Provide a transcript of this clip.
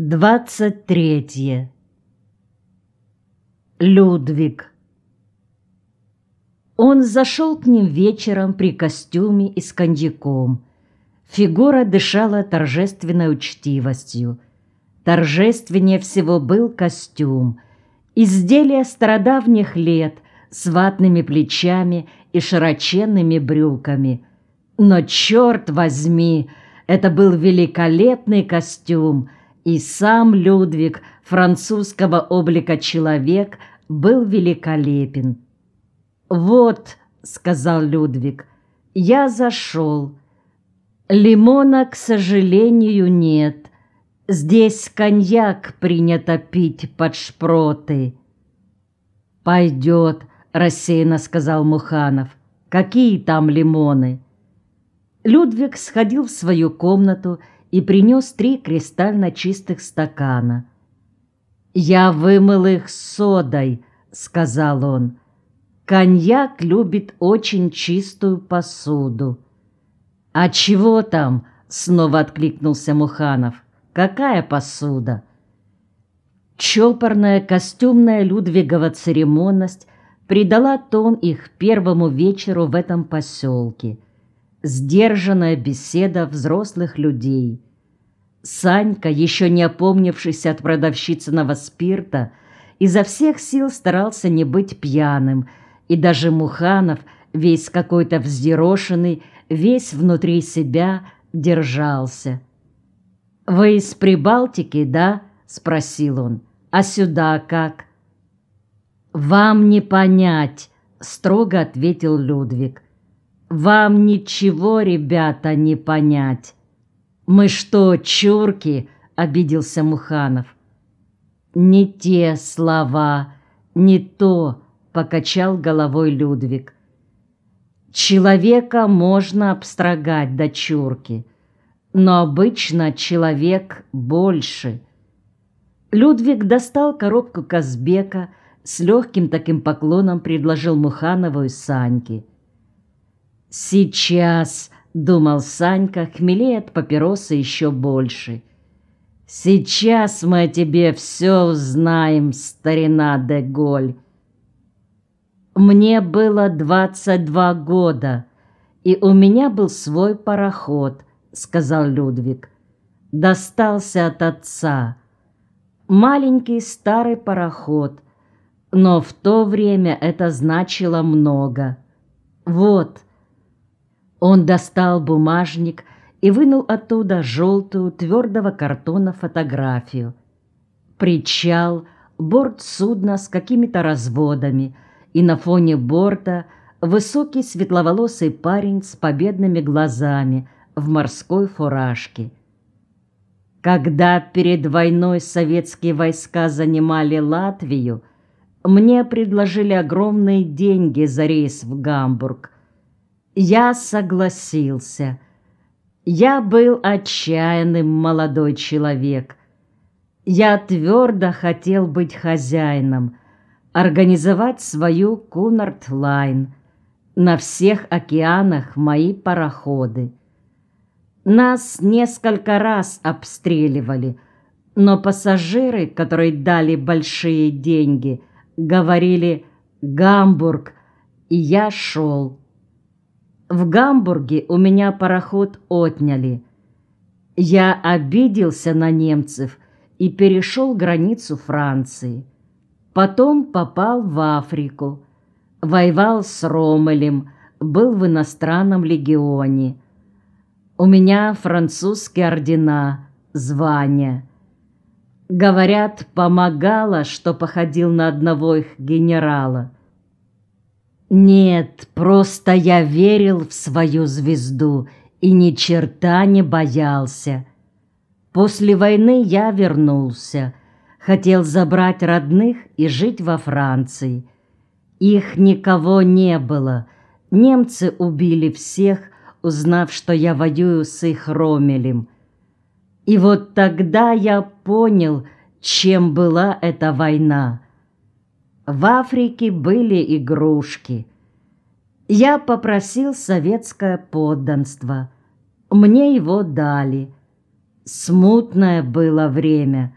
23. Людвиг. Он зашел к ним вечером при костюме и с коньяком. Фигура дышала торжественной учтивостью. Торжественнее всего был костюм. Изделие стародавних лет с ватными плечами и широченными брюками. Но, черт возьми, это был великолепный костюм — и сам Людвиг, французского облика человек, был великолепен. «Вот», — сказал Людвиг, — «я зашел. Лимона, к сожалению, нет. Здесь коньяк принято пить под шпроты». «Пойдет», — рассеянно сказал Муханов. «Какие там лимоны?» Людвиг сходил в свою комнату и принес три кристально чистых стакана. «Я вымыл их содой», — сказал он. «Коньяк любит очень чистую посуду». «А чего там?» — снова откликнулся Муханов. «Какая посуда?» Чопорная костюмная Людвигова церемонность придала тон их первому вечеру в этом поселке — сдержанная беседа взрослых людей. Санька, еще не опомнившись от продавщицыного спирта, изо всех сил старался не быть пьяным, и даже Муханов, весь какой-то взъерошенный, весь внутри себя держался. «Вы из Прибалтики, да?» — спросил он. «А сюда как?» «Вам не понять», — строго ответил Людвиг. Вам ничего, ребята, не понять. Мы что, чурки? Обиделся Муханов. Не те слова, не то, покачал головой Людвиг. Человека можно обстрогать до чурки, но обычно человек больше. Людвиг достал коробку Казбека, с легким таким поклоном предложил Муханову и Саньке. «Сейчас», — думал Санька, хмелеет папиросы еще больше. «Сейчас мы о тебе все узнаем, старина Деголь». Мне было двадцать два года, и у меня был свой пароход, сказал Людвиг. Достался от отца. Маленький старый пароход, но в то время это значило много. Вот, он достал бумажник и вынул оттуда желтую твердого картона фотографию. Причал, борт судна с какими-то разводами, и на фоне борта высокий светловолосый парень с победными глазами в морской фуражке. Когда перед войной советские войска занимали Латвию, мне предложили огромные деньги за рейс в Гамбург – я согласился. Я был отчаянным молодой человек. Я твердо хотел быть хозяином, организовать свою Кунард-лайн, на всех океанах мои пароходы. Нас несколько раз обстреливали, но пассажиры, которые дали большие деньги, говорили «Гамбург», и я шел. В Гамбурге у меня пароход отняли. Я обиделся на немцев и перешел границу Франции. Потом попал в Африку. Воевал с Ромелем, был в иностранном легионе. У меня французские ордена, звания. Говорят, помогало, что походил на одного их генерала – нет, просто я верил в свою звезду и ни черта не боялся. После войны я вернулся, хотел забрать родных и жить во Франции. Их никого не было. Немцы убили всех, узнав, что я воюю с их Ромелем. И вот тогда я понял, чем была эта война. В Африке были игрушки. Я попросил советское подданство. Мне его дали. Смутное было время,